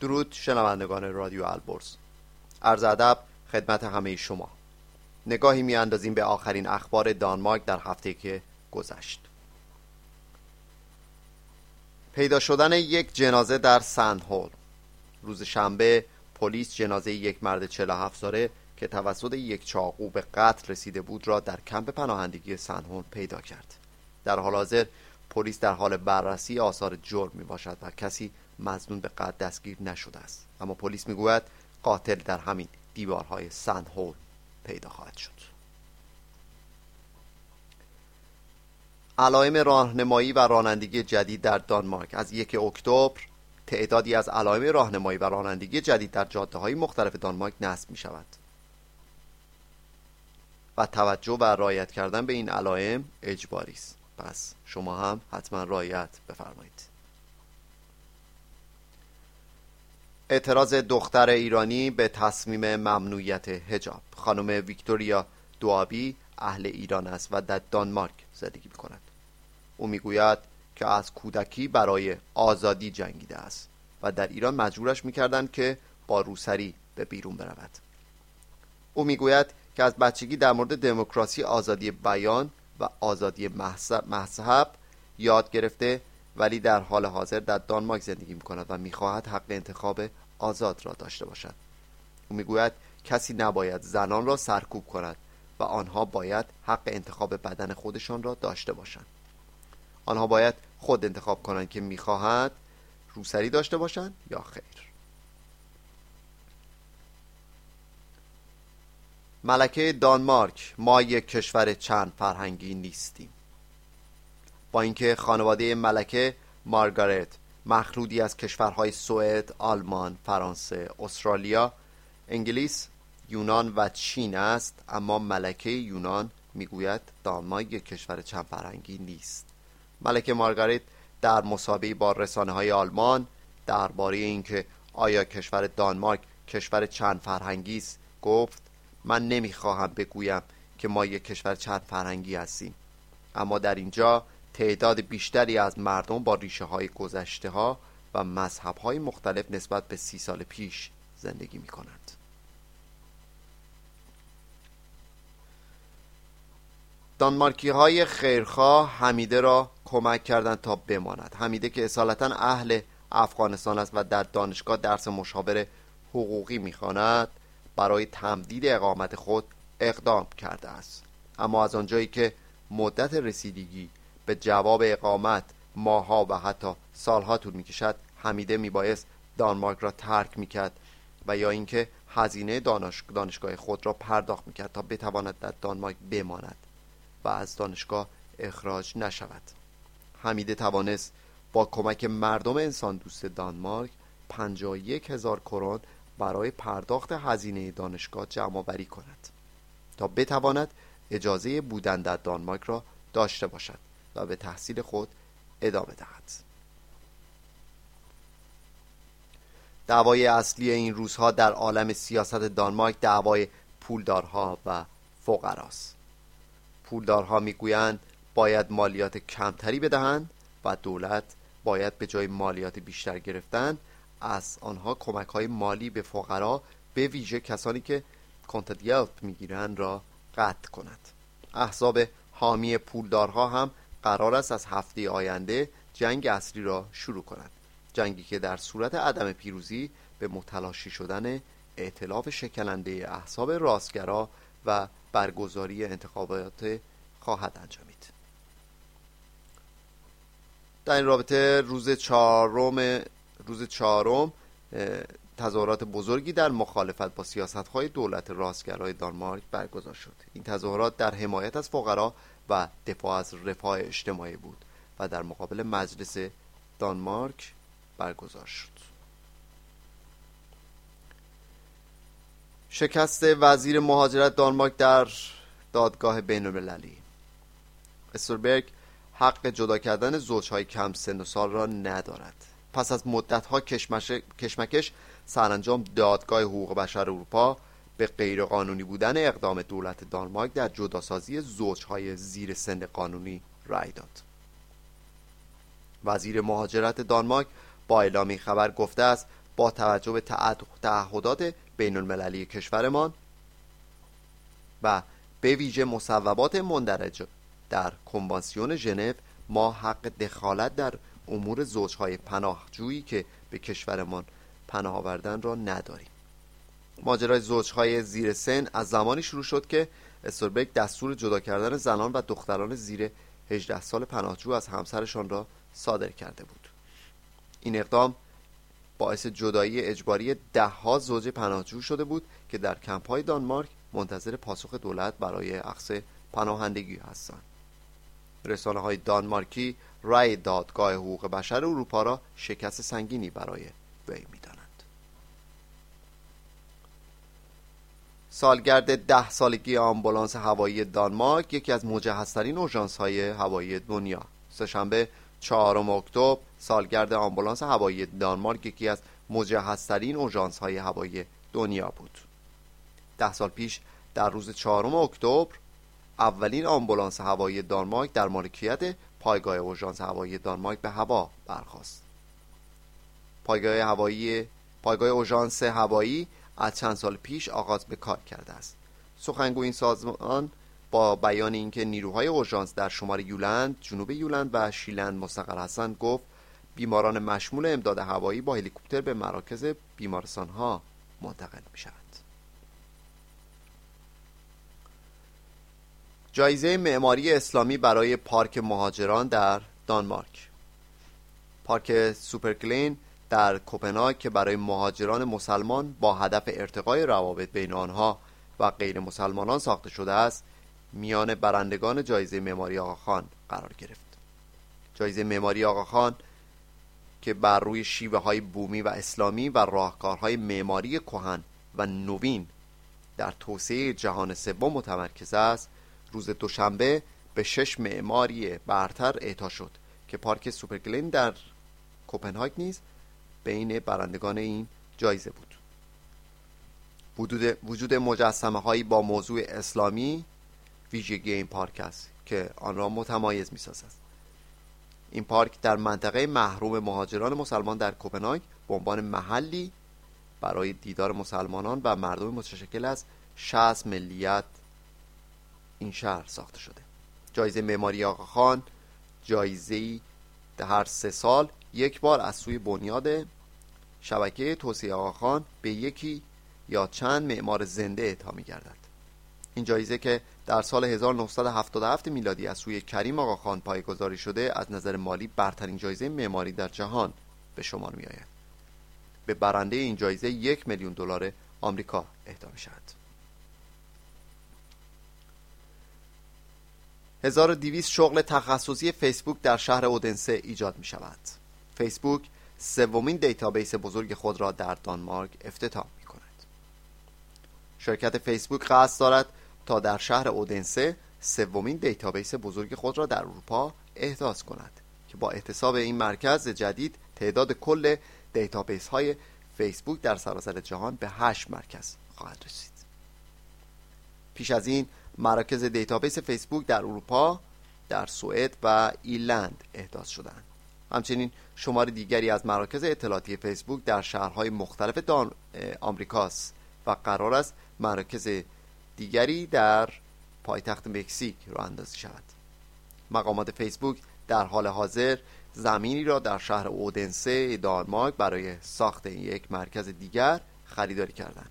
درود شنوندگان رادیو البرز. عرض ادب خدمت همه شما. نگاهی میاندازیم به آخرین اخبار دانمارک در هفته که گذشت. پیدا شدن یک جنازه در سندهول روز شنبه پلیس جنازه یک مرد 47 ساله که توسط یک چاقو به قتل رسیده بود را در کمپ پناهندگی سندهول پیدا کرد. در حال حاضر پلیس در حال بررسی آثار جرم می باشد و کسی مزنون به قتل دستگیر نشده است. اما پلیس می‌گوید قاتل در همین دیوارهای سندهول پیدا خواهد شد. علائم راهنمایی و رانندگی جدید در دانمارک. از یک اکتبر تعدادی از علائم راهنمایی و رانندگی جدید در جاده های مختلف دانمارک نصب می شود و توجه و رعایت کردن به این علائم اجباری است. پس شما هم حتما رعایت بفرمایید. اعتراض دختر ایرانی به تصمیم ممنوعیت هجاب خانم ویکتوریا دوابی اهل ایران است و در دانمارک زندگی می کند او می‌گوید که از کودکی برای آزادی جنگیده است و در ایران مجبورش می‌کردند که با روسری به بیرون برود. او می‌گوید که از بچگی در مورد دموکراسی آزادی بیان و آزادی مذهب یاد گرفته ولی در حال حاضر در دانمارک زندگی می کند و می‌خواهد حق انتخاب آزاد را داشته باشد. او می‌گوید کسی نباید زنان را سرکوب کند و آنها باید حق انتخاب بدن خودشان را داشته باشند. آنها باید خود انتخاب کنند که می‌خواهند روسری داشته باشند یا خیر. ملکه دانمارک ما یک کشور چند فرهنگی نیستیم. اینکه خانواده ملکه مارگارت مخلودی از کشورهای سوئد، آلمان، فرانسه، استرالیا، انگلیس، یونان و چین است. اما ملکه یونان می‌گوید دانمارک یک کشور چند فرهنگی نیست. ملکه مارگارت در مسابقه با رسانه های آلمان درباره اینکه آیا کشور دانمارک کشور چند فرهنگی است گفت من نمی‌خواهم بگویم که ما یک کشور چند فرهنگی هستیم. اما در اینجا تعداد بیشتری از مردم با ریشه های گذشته ها و مذهب های مختلف نسبت به سی سال پیش زندگی می کنند. دانمارکی های خیرخواه حمیده را کمک کردند تا بماند حمیده که اصالتا اهل افغانستان است و در دانشگاه درس مشاور حقوقی می‌خواند برای تمدید اقامت خود اقدام کرده است اما از آنجایی که مدت رسیدگی به جواب اقامت ماها و حتی سالها طول می‌کشد حمیده میبایست دانمارک را ترک می‌کرد و یا اینکه هزینه دانشگاه خود را پرداخت می‌کرد تا بتواند در دانمارک بماند و از دانشگاه اخراج نشود. حمیده توانست با کمک مردم انسان دوست دانمارک 51 هزار کرون برای پرداخت هزینه دانشگاه جمع بری کند تا بتواند اجازه بودن در دانمارک را داشته باشد. و به تحصیل خود ادامه دهد. دعوای اصلی این روزها در عالم سیاست دانمارک دعوای پولدارها و فقراست. پولدارها می‌گویند باید مالیات کمتری بدهند و دولت باید به جای مالیات بیشتر گرفتن از آنها کمک های مالی به فقرا به ویژه کسانی که کنتد می‌گیرند را قطع کند. احزاب حامی پولدارها هم قرار است از هفته آینده جنگ اصلی را شروع کند. جنگی که در صورت عدم پیروزی به متلاشی شدن ائتلاف شکننده احزاب راستگرا و برگزاری انتخابات خواهد انجامید. در این رابطه روز چهارم روز چهارم تظاهرات بزرگی در مخالفت با سیاست های دولت راستگرای دانمارک برگزار شد. این تظاهرات در حمایت از فقرا و دفاع از رفاه اجتماعی بود و در مقابل مجلس دانمارک برگزار شد. شکست وزیر مهاجرت دانمارک در دادگاه بین المللی استربرگ حق جدا کردن زوجهای کم سن و سال را ندارد. پس از مدتها کشمکش سرانجام دادگاه حقوق بشر اروپا به غیرقانونی بودن اقدام دولت دانمارک در جداسازی زوجهای زیر سن قانونی رأی داد. وزیر مهاجرت دانمارک با اعلامی خبر گفته است با توجه به تعهدات بین المللی کشورمان و به ویژه مصوبات مندرج در کنوانسیون ژنو ما حق دخالت در امور زوجهای پناهجویی که به کشورمان پناه آوردن را نداریم. ماجرای زوجهای زیر سن از زمانی شروع شد که استوربک دستور جدا کردن زنان و دختران زیر 18 سال پناهجو از همسرشان را صادر کرده بود. این اقدام باعث جدایی اجباری دهها زوج پناهجو شده بود که در کمپ های دانمارک منتظر پاسخ دولت برای اخذ پناهندگی هستند. رسانه های دانمارکی رای دادگاه حقوق بشر اروپا را شکست سنگینی برای وی می‌دانند سالگرد ده سالگی آمبولانس هوایی دانمارک یکی از مجهزترین اورژانس های هوایی دنیا. سهشنبه چهارم اکتبر سالگرد آمبولانس هوایی دانمارک یکی از مجهزترین اورژانس های هوایی دنیا بود. ده سال پیش در روز چهارم اکتبر اولین آمبولانس هوایی دانمارک در مالکیت پایگاه اورژانس هوایی دانمارک به هوا برخاست پایگاه هوایی پایگاه اورژانس هوایی از چند سال پیش آغاز به کار کرده است سخنگوی این سازمان با بیان اینکه نیروهای اورژانس در شمال یولند، جنوب یولند و شیلند مستقر هستند گفت بیماران مشمول امداد هوایی با هلیکوپتر به مراکز بیمارستان ها منتقل می شود. جایزه معماری اسلامی برای پارک مهاجران در دانمارک. پارک سوپرکلین در کوپنهاگ که برای مهاجران مسلمان با هدف ارتقای روابط بین آنها و غیر مسلمانان ساخته شده است میان برندگان جایزه معماری آقا قرار گرفت. جایزه معماری آقا خان که بر روی شیوه های بومی و اسلامی و راهکارهای معماری کهن و نوین در توسعه جهان سوم متمرکز است روز دوشنبه به شش معماری برتر اعطا شد که پارک سوپرگلین در کوپنهاگ نیز بین برندگان این جایزه بود وجود, مجسمه هایی با موضوع اسلامی ویژگی این پارک است که آن را متمایز می سازد. این پارک در منطقه محروم مهاجران مسلمان در کوپنهاگ به عنوان محلی برای دیدار مسلمانان و مردم متشکل از 60 ملیت این شهر ساخته شده. جایزه معماری آقا خان جایزه هر سه سال یک بار از سوی بنیاد شبکه توسعه آقا خان به یکی یا چند معمار زنده اعطا می گردد این جایزه که در سال 1977 میلادی از سوی کریم آقا خان پایگذاری شده از نظر مالی برترین جایزه معماری در جهان به شمار می آید به برنده این جایزه یک میلیون دلار آمریکا اهدا می شود 1200 شغل تخصصی فیسبوک در شهر اودنسه ایجاد می شود فیسبوک سومین database بزرگ خود را در دانمارک افتتاح می کند شرکت فیسبوک قصد دارد تا در شهر اودنسه سومین database بزرگ خود را در اروپا احداث کند که با احتساب این مرکز جدید تعداد کل database های فیسبوک در سراسر جهان به 8 مرکز خواهد رسید. پیش از این مراکز database فیسبوک در اروپا در سوئد و ایرلند احداث شدند همچنین شمار دیگری از مراکز اطلاعاتی فیسبوک در شهرهای مختلف در آمریکاست و قرار است مراکز دیگری در پایتخت مکزیک راه اندازی شود. مقامات فیسبوک در حال حاضر زمینی را در شهر اودنسه دانمارک برای ساخت یک مرکز دیگر خریداری کردند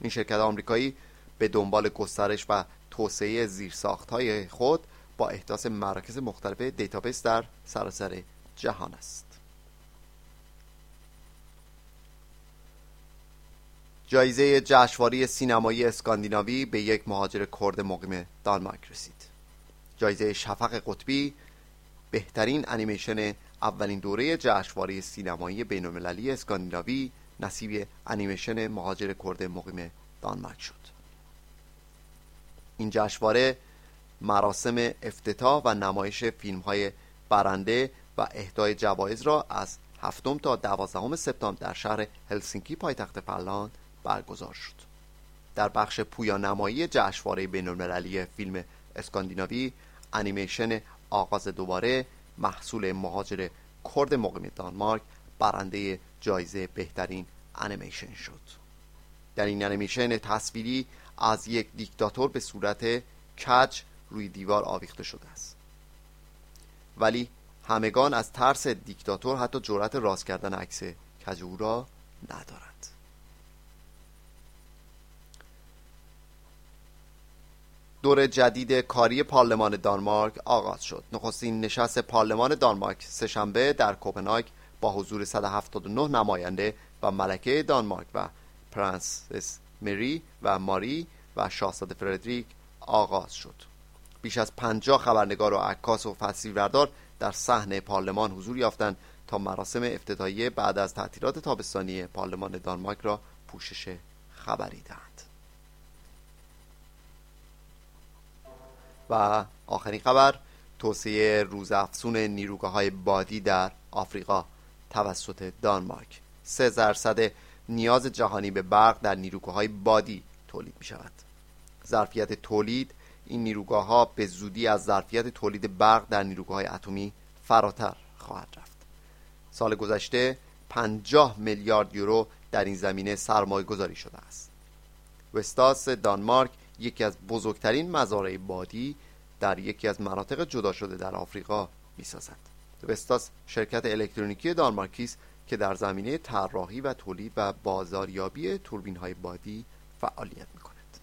این شرکت آمریکایی به دنبال گسترش و توسعه زیرساخت های خود با احداث مراکز مختلف database در سراسر جهان است. جایزه جشنواره سینمایی اسکاندیناوی به یک مهاجر کرد مقیم دانمارک رسید. جایزه شفق قطبی بهترین انیمیشن اولین دوره جشنواره سینمایی بینالمللی اسکاندیناوی نصیب انیمیشن مهاجر کرد مقیم دانمارک شد. این جشنواره مراسم افتتاح و نمایش فیلم های برنده و اهدای جوایز را از هفتم تا دوازدهم سپتامبر در شهر هلسینکی پایتخت فنلاند برگزار شد. در بخش پویا نمایی جشنواره بینالمللی فیلم اسکاندیناوی انیمیشن آغاز دوباره محصول مهاجر کرد مقیم دانمارک برنده جایزه بهترین انیمیشن شد. در این انیمیشن تصویری از یک دیکتاتور به صورت کج روی دیوار آویخته شده است. ولی همگان از ترس دیکتاتور حتی جرأت راست کردن عکس کج او را ندارند. دور جدید کاری پارلمان دانمارک آغاز شد. نخستین نشست پارلمان دانمارک سهشنبه در کوپنهاگ با حضور 179 نماینده و ملکه دانمارک و پرنسس مری و ماری و شاهزاده فردریک آغاز شد. بیش از پنجاه خبرنگار و عکاس و تصویربردار در صحنه پارلمان حضور یافتند تا مراسم افتتاحیه بعد از تعطیلات تابستانی پارلمان دانمارک را پوشش خبری دهند. و آخرین خبر توسعه روزافزون نیروگاه های بادی در آفریقا توسط دانمارک. سه درصد نیاز جهانی به برق در نیروگاه های بادی تولید می شود ظرفیت تولید این نیروگاه ها به زودی از ظرفیت تولید برق در نیروگاه های اتمی فراتر خواهد رفت. سال گذشته 50 میلیارد یورو در این زمینه سرمایه گذاری شده است. وستاس دانمارک یکی از بزرگترین مزارع بادی در یکی از مناطق جدا شده در آفریقا می‌سازد. وستاس شرکت الکترونیکی دانمارکی است که در زمینه طراحی و تولید و بازاریابی توربین های بادی فعالیت می کند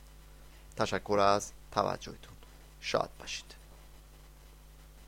تشکر از توجهتون. شاد باشید.